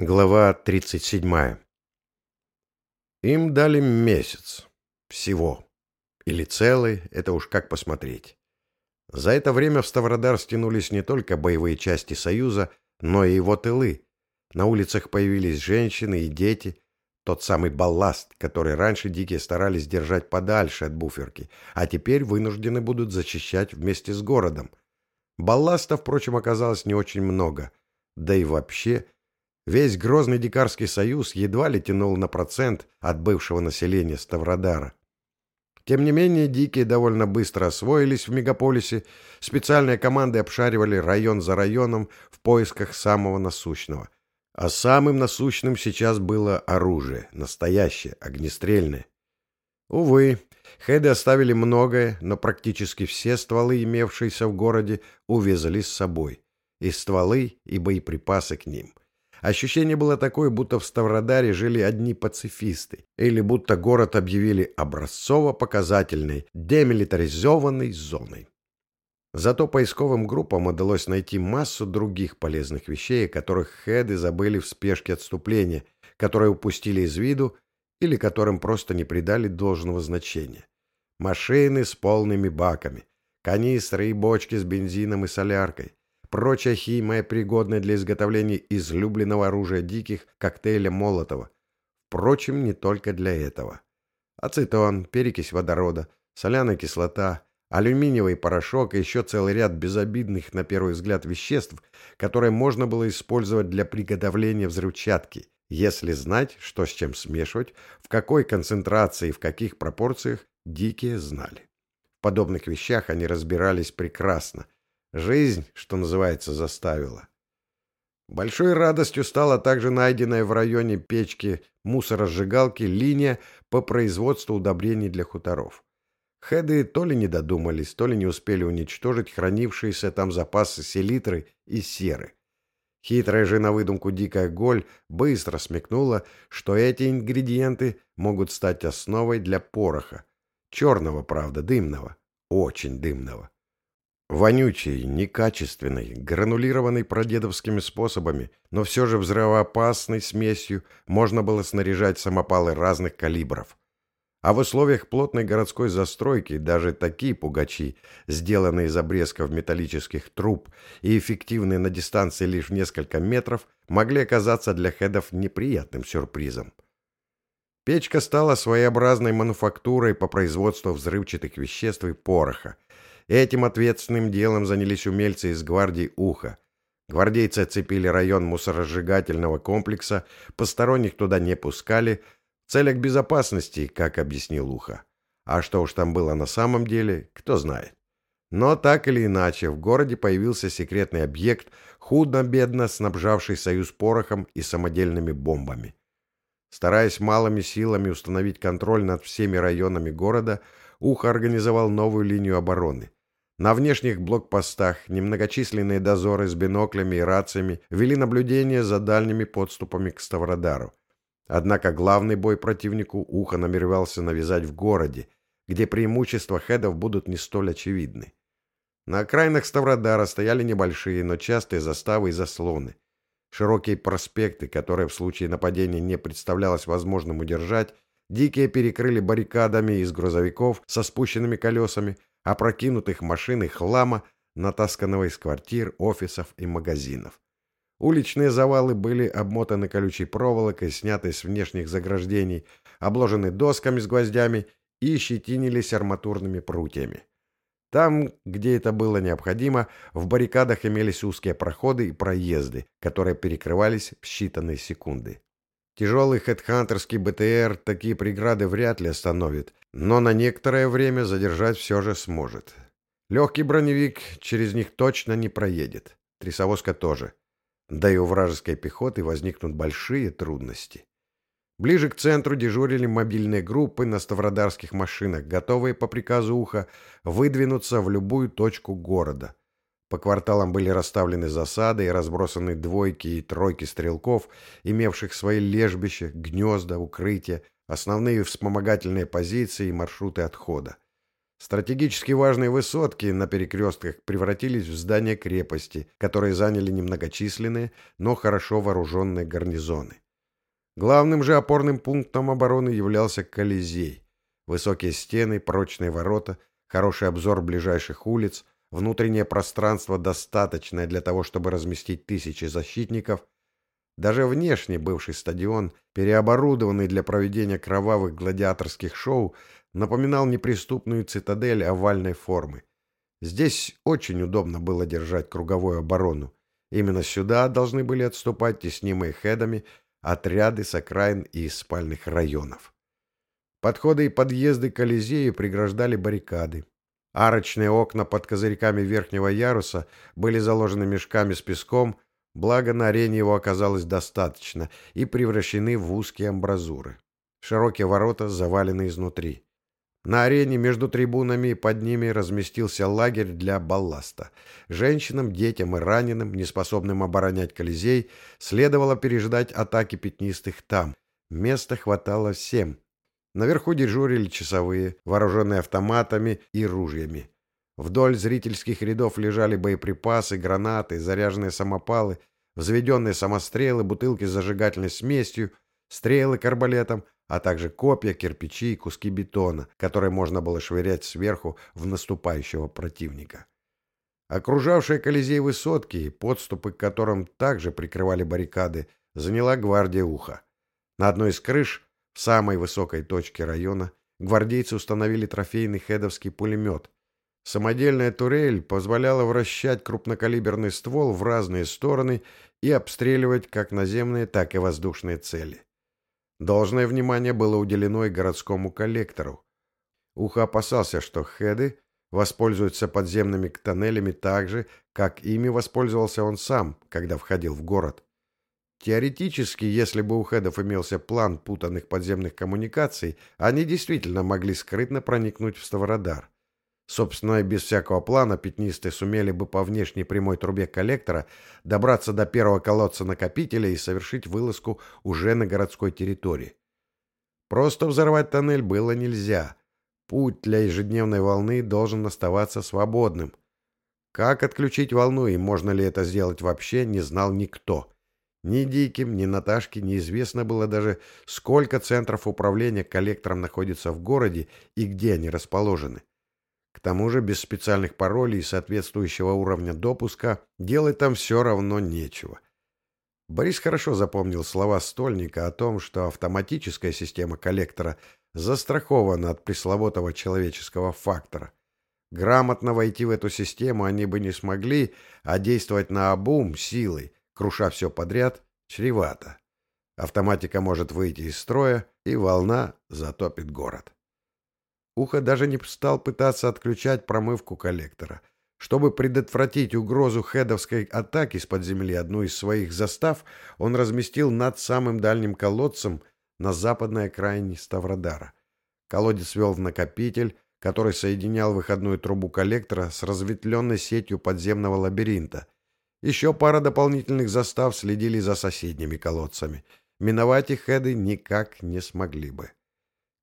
Глава 37. Им дали месяц. Всего. Или целый, это уж как посмотреть. За это время в Ставродар стянулись не только боевые части Союза, но и его тылы. На улицах появились женщины и дети. Тот самый балласт, который раньше дикие старались держать подальше от буферки, а теперь вынуждены будут зачищать вместе с городом. Балласта, впрочем, оказалось не очень много. Да и вообще Весь грозный дикарский союз едва ли тянул на процент от бывшего населения Ставродара. Тем не менее, дикие довольно быстро освоились в мегаполисе, специальные команды обшаривали район за районом в поисках самого насущного. А самым насущным сейчас было оружие, настоящее, огнестрельное. Увы, хеды оставили многое, но практически все стволы, имевшиеся в городе, увезли с собой. И стволы, и боеприпасы к ним – Ощущение было такое, будто в Ставродаре жили одни пацифисты, или будто город объявили образцово-показательной, демилитаризованной зоной. Зато поисковым группам удалось найти массу других полезных вещей, которых хеды забыли в спешке отступления, которые упустили из виду или которым просто не придали должного значения. Машины с полными баками, канистры и бочки с бензином и соляркой, прочая химия, пригодная для изготовления излюбленного оружия диких, коктейля Молотова. Впрочем, не только для этого. Ацетон, перекись водорода, соляная кислота, алюминиевый порошок и еще целый ряд безобидных, на первый взгляд, веществ, которые можно было использовать для приготовления взрывчатки, если знать, что с чем смешивать, в какой концентрации и в каких пропорциях, дикие знали. В подобных вещах они разбирались прекрасно, Жизнь, что называется, заставила. Большой радостью стала также найденная в районе печки мусоросжигалки линия по производству удобрений для хуторов. Хеды то ли не додумались, то ли не успели уничтожить хранившиеся там запасы селитры и серы. Хитрая же на выдумку дикая голь быстро смекнула, что эти ингредиенты могут стать основой для пороха. Черного, правда, дымного. Очень дымного. Вонючий, некачественный, гранулированный прадедовскими способами, но все же взрывоопасной смесью можно было снаряжать самопалы разных калибров. А в условиях плотной городской застройки даже такие пугачи, сделанные из обрезков металлических труб и эффективные на дистанции лишь в несколько метров, могли оказаться для хедов неприятным сюрпризом. Печка стала своеобразной мануфактурой по производству взрывчатых веществ и пороха, Этим ответственным делом занялись умельцы из гвардии Уха. Гвардейцы оцепили район мусоросжигательного комплекса, посторонних туда не пускали, в целях безопасности, как объяснил Уха. А что уж там было на самом деле, кто знает. Но так или иначе, в городе появился секретный объект, худо-бедно снабжавший Союз порохом и самодельными бомбами. Стараясь малыми силами установить контроль над всеми районами города, Ухо организовал новую линию обороны. На внешних блокпостах немногочисленные дозоры с биноклями и рациями вели наблюдение за дальними подступами к Ставродару. Однако главный бой противнику Ухо намеревался навязать в городе, где преимущества хедов будут не столь очевидны. На окраинах Ставродара стояли небольшие, но частые заставы и заслоны. Широкие проспекты, которые в случае нападения не представлялось возможным удержать, дикие перекрыли баррикадами из грузовиков со спущенными колесами, опрокинутых машин и хлама, натасканного из квартир, офисов и магазинов. Уличные завалы были обмотаны колючей проволокой, снятой с внешних заграждений, обложены досками с гвоздями и щетинились арматурными прутьями. Там, где это было необходимо, в баррикадах имелись узкие проходы и проезды, которые перекрывались в считанные секунды. Тяжелый хедхантерский БТР такие преграды вряд ли остановит, но на некоторое время задержать все же сможет. Легкий броневик через них точно не проедет. Трясовозка тоже. Да и у вражеской пехоты возникнут большие трудности. Ближе к центру дежурили мобильные группы на ставродарских машинах, готовые по приказу уха выдвинуться в любую точку города. По кварталам были расставлены засады и разбросаны двойки и тройки стрелков, имевших свои лежбища, гнезда, укрытия, основные вспомогательные позиции и маршруты отхода. Стратегически важные высотки на перекрестках превратились в здания крепости, которые заняли немногочисленные, но хорошо вооруженные гарнизоны. Главным же опорным пунктом обороны являлся Колизей. Высокие стены, прочные ворота, хороший обзор ближайших улиц, внутреннее пространство, достаточное для того, чтобы разместить тысячи защитников. Даже внешне бывший стадион, переоборудованный для проведения кровавых гладиаторских шоу, напоминал неприступную цитадель овальной формы. Здесь очень удобно было держать круговую оборону. Именно сюда должны были отступать теснимые хедами отряды с окраин и из спальных районов. Подходы и подъезды к Колизею преграждали баррикады. Арочные окна под козырьками верхнего яруса были заложены мешками с песком, благо на арене его оказалось достаточно, и превращены в узкие амбразуры. Широкие ворота завалены изнутри. На арене между трибунами и под ними разместился лагерь для балласта. Женщинам, детям и раненым, неспособным оборонять Колизей, следовало переждать атаки пятнистых там. Места хватало всем. Наверху дежурили часовые, вооруженные автоматами и ружьями. Вдоль зрительских рядов лежали боеприпасы, гранаты, заряженные самопалы, взведенные самострелы, бутылки с зажигательной смесью, стрелы к арбалетам, а также копья, кирпичи и куски бетона, которые можно было швырять сверху в наступающего противника. Окружавшие Колизей высотки, подступы к которым также прикрывали баррикады, заняла гвардия уха. На одной из крыш в самой высокой точке района гвардейцы установили трофейный хедовский пулемет. Самодельная турель позволяла вращать крупнокалиберный ствол в разные стороны и обстреливать как наземные, так и воздушные цели. Должное внимание было уделено и городскому коллектору. Ухо опасался, что хеды воспользуются подземными тоннелями так же, как ими воспользовался он сам, когда входил в город. Теоретически, если бы у хедов имелся план путанных подземных коммуникаций, они действительно могли скрытно проникнуть в Ставродар. Собственно, без всякого плана пятнистые сумели бы по внешней прямой трубе коллектора добраться до первого колодца накопителя и совершить вылазку уже на городской территории. Просто взорвать тоннель было нельзя. Путь для ежедневной волны должен оставаться свободным. Как отключить волну и можно ли это сделать вообще, не знал никто. Ни Диким, ни Наташке неизвестно было даже, сколько центров управления коллектором находится в городе и где они расположены. К тому же без специальных паролей и соответствующего уровня допуска делать там все равно нечего. Борис хорошо запомнил слова Стольника о том, что автоматическая система коллектора застрахована от пресловутого человеческого фактора. Грамотно войти в эту систему они бы не смогли, а действовать на обум силой круша все подряд, чревато. Автоматика может выйти из строя, и волна затопит город. Ухо даже не стал пытаться отключать промывку коллектора. Чтобы предотвратить угрозу хедовской атаки с-под земли одну из своих застав, он разместил над самым дальним колодцем на западной окраине Ставродара. Колодец вел в накопитель, который соединял выходную трубу коллектора с разветвленной сетью подземного лабиринта, еще пара дополнительных застав следили за соседними колодцами. Миновать их хеды никак не смогли бы.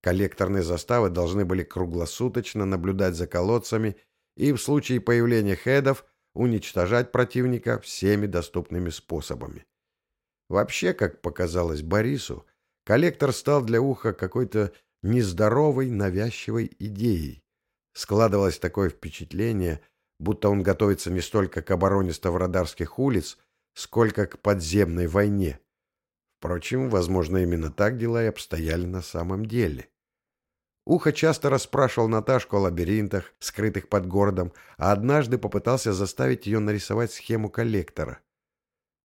Коллекторные заставы должны были круглосуточно наблюдать за колодцами и в случае появления хедов уничтожать противника всеми доступными способами. Вообще, как показалось Борису, коллектор стал для уха какой-то нездоровой, навязчивой идеей. Складывалось такое впечатление, будто он готовится не столько к обороне Ставродарских улиц, сколько к подземной войне. Впрочем, возможно, именно так дела и обстояли на самом деле. Ухо часто расспрашивал Наташку о лабиринтах, скрытых под городом, а однажды попытался заставить ее нарисовать схему коллектора.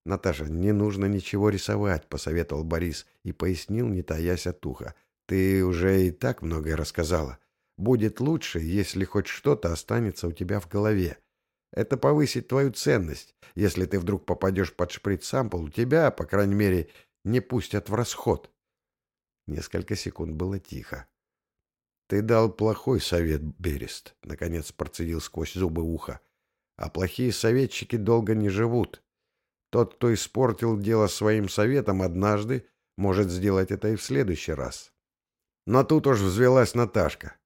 «Наташа, не нужно ничего рисовать», — посоветовал Борис и пояснил, не таясь от уха. «Ты уже и так многое рассказала. Будет лучше, если хоть что-то останется у тебя в голове. Это повысит твою ценность. Если ты вдруг попадешь под шприц-сампл, тебя, по крайней мере, не пустят в расход. Несколько секунд было тихо. «Ты дал плохой совет, Берест», — наконец процедил сквозь зубы уха. «А плохие советчики долго не живут. Тот, кто испортил дело своим советом однажды, может сделать это и в следующий раз». Но тут уж взвелась Наташка.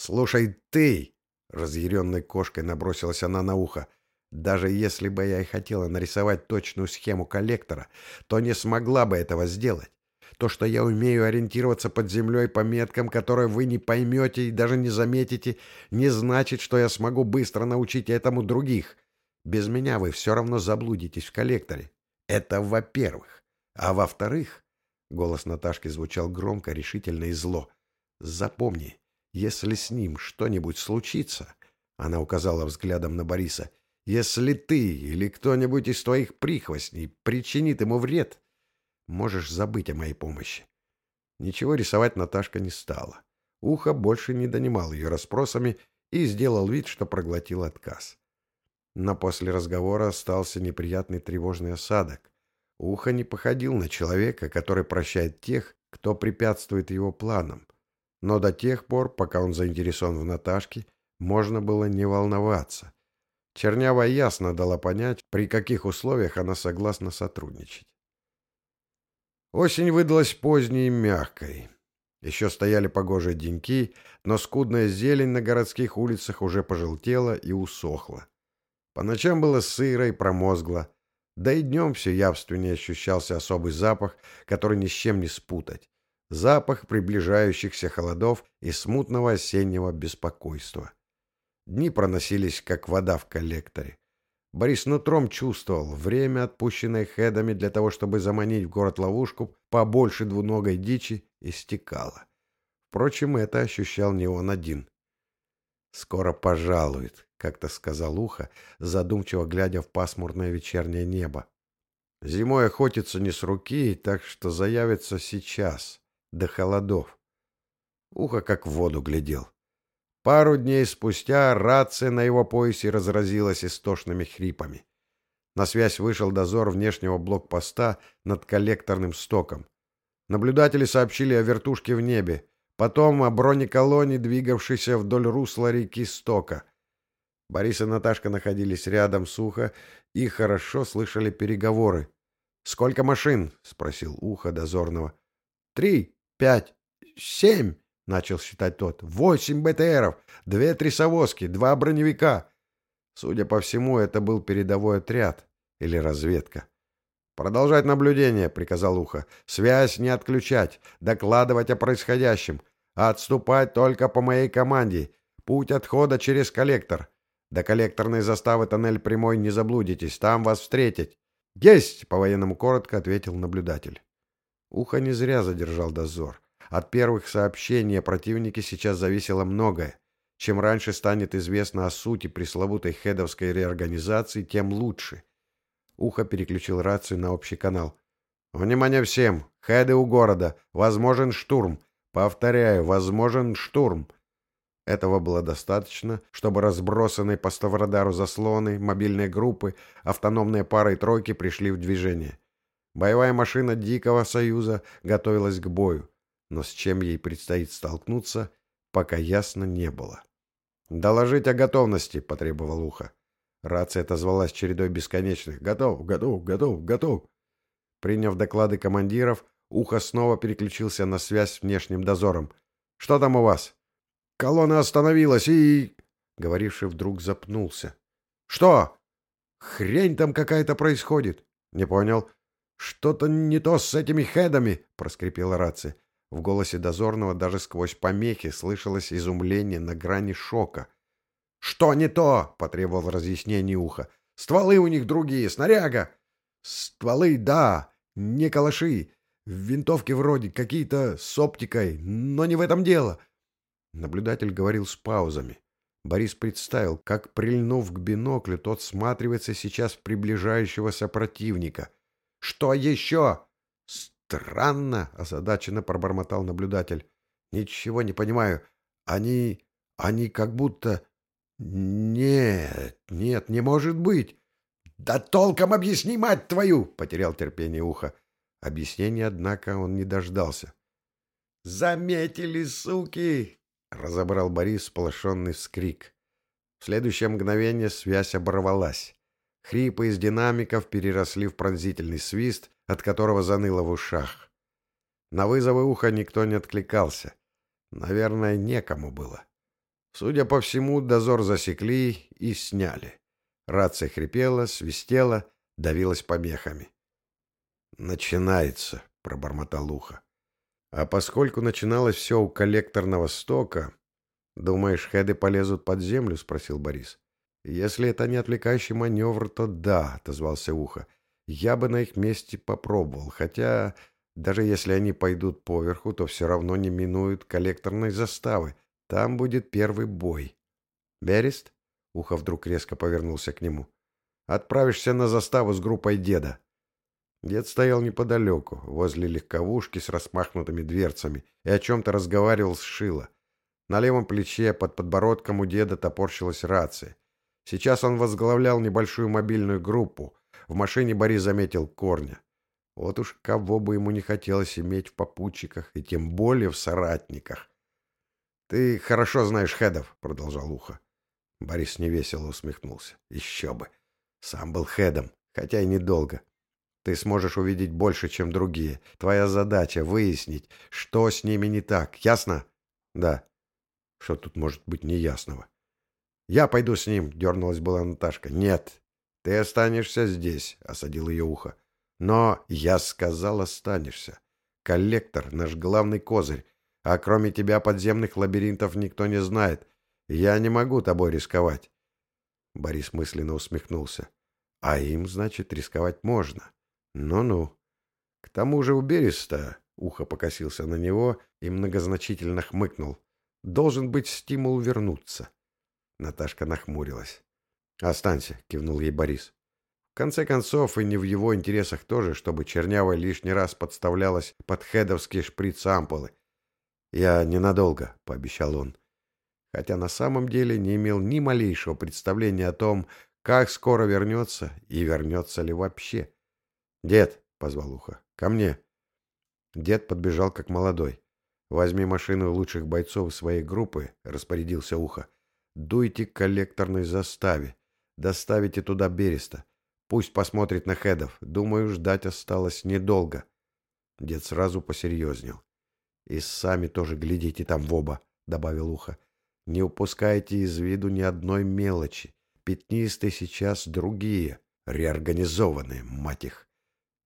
«Слушай, ты!» Разъяренной кошкой набросилась она на ухо. Даже если бы я и хотела нарисовать точную схему коллектора, то не смогла бы этого сделать. То, что я умею ориентироваться под землей по меткам, которые вы не поймете и даже не заметите, не значит, что я смогу быстро научить этому других. Без меня вы все равно заблудитесь в коллекторе. Это во-первых. А во-вторых, голос Наташки звучал громко, решительно и зло. Запомни, если с ним что-нибудь случится, она указала взглядом на Бориса, если ты или кто-нибудь из твоих прихвостней причинит ему вред, можешь забыть о моей помощи. Ничего рисовать Наташка не стала. Ухо больше не донимал ее расспросами и сделал вид, что проглотил отказ. Но после разговора остался неприятный тревожный осадок. Ухо не походил на человека, который прощает тех, кто препятствует его планам. Но до тех пор, пока он заинтересован в Наташке, можно было не волноваться. Чернява ясно дала понять, при каких условиях она согласна сотрудничать. Осень выдалась поздней и мягкой. Еще стояли погожие деньки, но скудная зелень на городских улицах уже пожелтела и усохла. По ночам было сыро и промозгло, да и днем все явственнее ощущался особый запах, который ни с чем не спутать. Запах приближающихся холодов и смутного осеннего беспокойства. Дни проносились, как вода в коллекторе. Борис нутром чувствовал, время, отпущенное хедами для того, чтобы заманить в город ловушку побольше двуногой дичи, истекало. Впрочем, это ощущал не он один. «Скоро пожалует», — как-то сказал Ухо, задумчиво глядя в пасмурное вечернее небо. «Зимой охотится не с руки, так что заявится сейчас, до холодов». Ухо как в воду глядел. Пару дней спустя рация на его поясе разразилась истошными хрипами. На связь вышел дозор внешнего блокпоста над коллекторным стоком. Наблюдатели сообщили о вертушке в небе, потом о бронеколоне, двигавшейся вдоль русла реки Стока. Борис и Наташка находились рядом сухо и хорошо слышали переговоры. «Сколько машин?» — спросил ухо дозорного. «Три, пять, семь!» начал считать тот. «Восемь БТРов, две трясовозки, два броневика». Судя по всему, это был передовой отряд или разведка. «Продолжать наблюдение», — приказал Ухо. «Связь не отключать, докладывать о происходящем, а отступать только по моей команде. Путь отхода через коллектор. До коллекторной заставы тоннель прямой не заблудитесь, там вас встретить». «Есть!» — по-военному коротко ответил наблюдатель. Ухо не зря задержал дозор. От первых сообщений о противнике сейчас зависело многое. Чем раньше станет известно о сути пресловутой хедовской реорганизации, тем лучше. Ухо переключил рацию на общий канал. «Внимание всем! Хеды у города! Возможен штурм! Повторяю, возможен штурм!» Этого было достаточно, чтобы разбросанные по Ставродару заслоны, мобильные группы, автономные пары и тройки пришли в движение. Боевая машина Дикого Союза готовилась к бою но с чем ей предстоит столкнуться, пока ясно не было. «Доложить о готовности», — потребовал ухо. Рация отозвалась чередой бесконечных «Готов, готов, готов, готов». Приняв доклады командиров, ухо снова переключился на связь с внешним дозором. «Что там у вас?» «Колонна остановилась и...» Говоривший вдруг запнулся. «Что?» «Хрень там какая-то происходит». «Не понял». «Что-то не то с этими хедами», — проскрипела рация. В голосе дозорного даже сквозь помехи слышалось изумление на грани шока. «Что не то?» — потребовал разъяснений ухо. «Стволы у них другие, снаряга!» «Стволы, да, не калаши. Винтовки вроде какие-то с оптикой, но не в этом дело». Наблюдатель говорил с паузами. Борис представил, как, прильнув к биноклю, тот сматривается сейчас приближающегося противника. «Что еще?» «Странно», — озадаченно пробормотал наблюдатель. «Ничего не понимаю. Они... они как будто... Нет, нет, не может быть!» «Да толком объясни, мать твою!» — потерял терпение ухо. Объяснения, однако, он не дождался. «Заметили, суки!» — разобрал Борис сполошенный вскрик. В следующее мгновение связь оборвалась. Хрипы из динамиков переросли в пронзительный свист, от которого заныло в ушах. На вызовы уха никто не откликался. Наверное, некому было. Судя по всему, дозор засекли и сняли. Рация хрипела, свистела, давилась помехами. «Начинается», — пробормотал ухо. А поскольку начиналось все у коллекторного стока... «Думаешь, хеды полезут под землю?» — спросил Борис. «Если это не отвлекающий маневр, то да», — отозвался ухо. «Я бы на их месте попробовал, хотя даже если они пойдут поверху, то все равно не минуют коллекторной заставы. Там будет первый бой». «Берест?» — ухо вдруг резко повернулся к нему. «Отправишься на заставу с группой деда». Дед стоял неподалеку, возле легковушки с распахнутыми дверцами, и о чем-то разговаривал с Шило. На левом плече под подбородком у деда топорщилась рация. Сейчас он возглавлял небольшую мобильную группу. В машине Борис заметил корня. Вот уж кого бы ему не хотелось иметь в попутчиках, и тем более в соратниках. — Ты хорошо знаешь хедов, — продолжал Ухо. Борис невесело усмехнулся. — Еще бы. Сам был хедом, хотя и недолго. Ты сможешь увидеть больше, чем другие. Твоя задача — выяснить, что с ними не так. Ясно? — Да. Что тут может быть неясного? «Я пойду с ним», — дернулась была Наташка. «Нет, ты останешься здесь», — осадил ее ухо. «Но я сказал, останешься. Коллектор — наш главный козырь, а кроме тебя подземных лабиринтов никто не знает. Я не могу тобой рисковать». Борис мысленно усмехнулся. «А им, значит, рисковать можно. Ну-ну. К тому же у Береста...» Ухо покосился на него и многозначительно хмыкнул. Должен быть стимул вернуться. Наташка нахмурилась. «Останься», — кивнул ей Борис. В конце концов, и не в его интересах тоже, чтобы Чернявая лишний раз подставлялась под хедовские шприц-ампулы. «Я ненадолго», — пообещал он. Хотя на самом деле не имел ни малейшего представления о том, как скоро вернется и вернется ли вообще. «Дед», — позвал ухо, — «ко мне». Дед подбежал как молодой. «Возьми машину лучших бойцов своей группы», — распорядился Ухо. «Дуйте к коллекторной заставе. Доставите туда Береста. Пусть посмотрит на хедов. Думаю, ждать осталось недолго». Дед сразу посерьезнел. «И сами тоже глядите там в оба», — добавил Ухо. «Не упускайте из виду ни одной мелочи. Пятнистые сейчас другие, реорганизованные, мать их.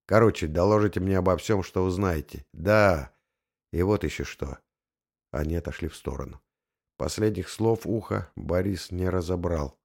Короче, доложите мне обо всем, что узнаете. Да, и вот еще что. Они отошли в сторону. Последних слов уха Борис не разобрал.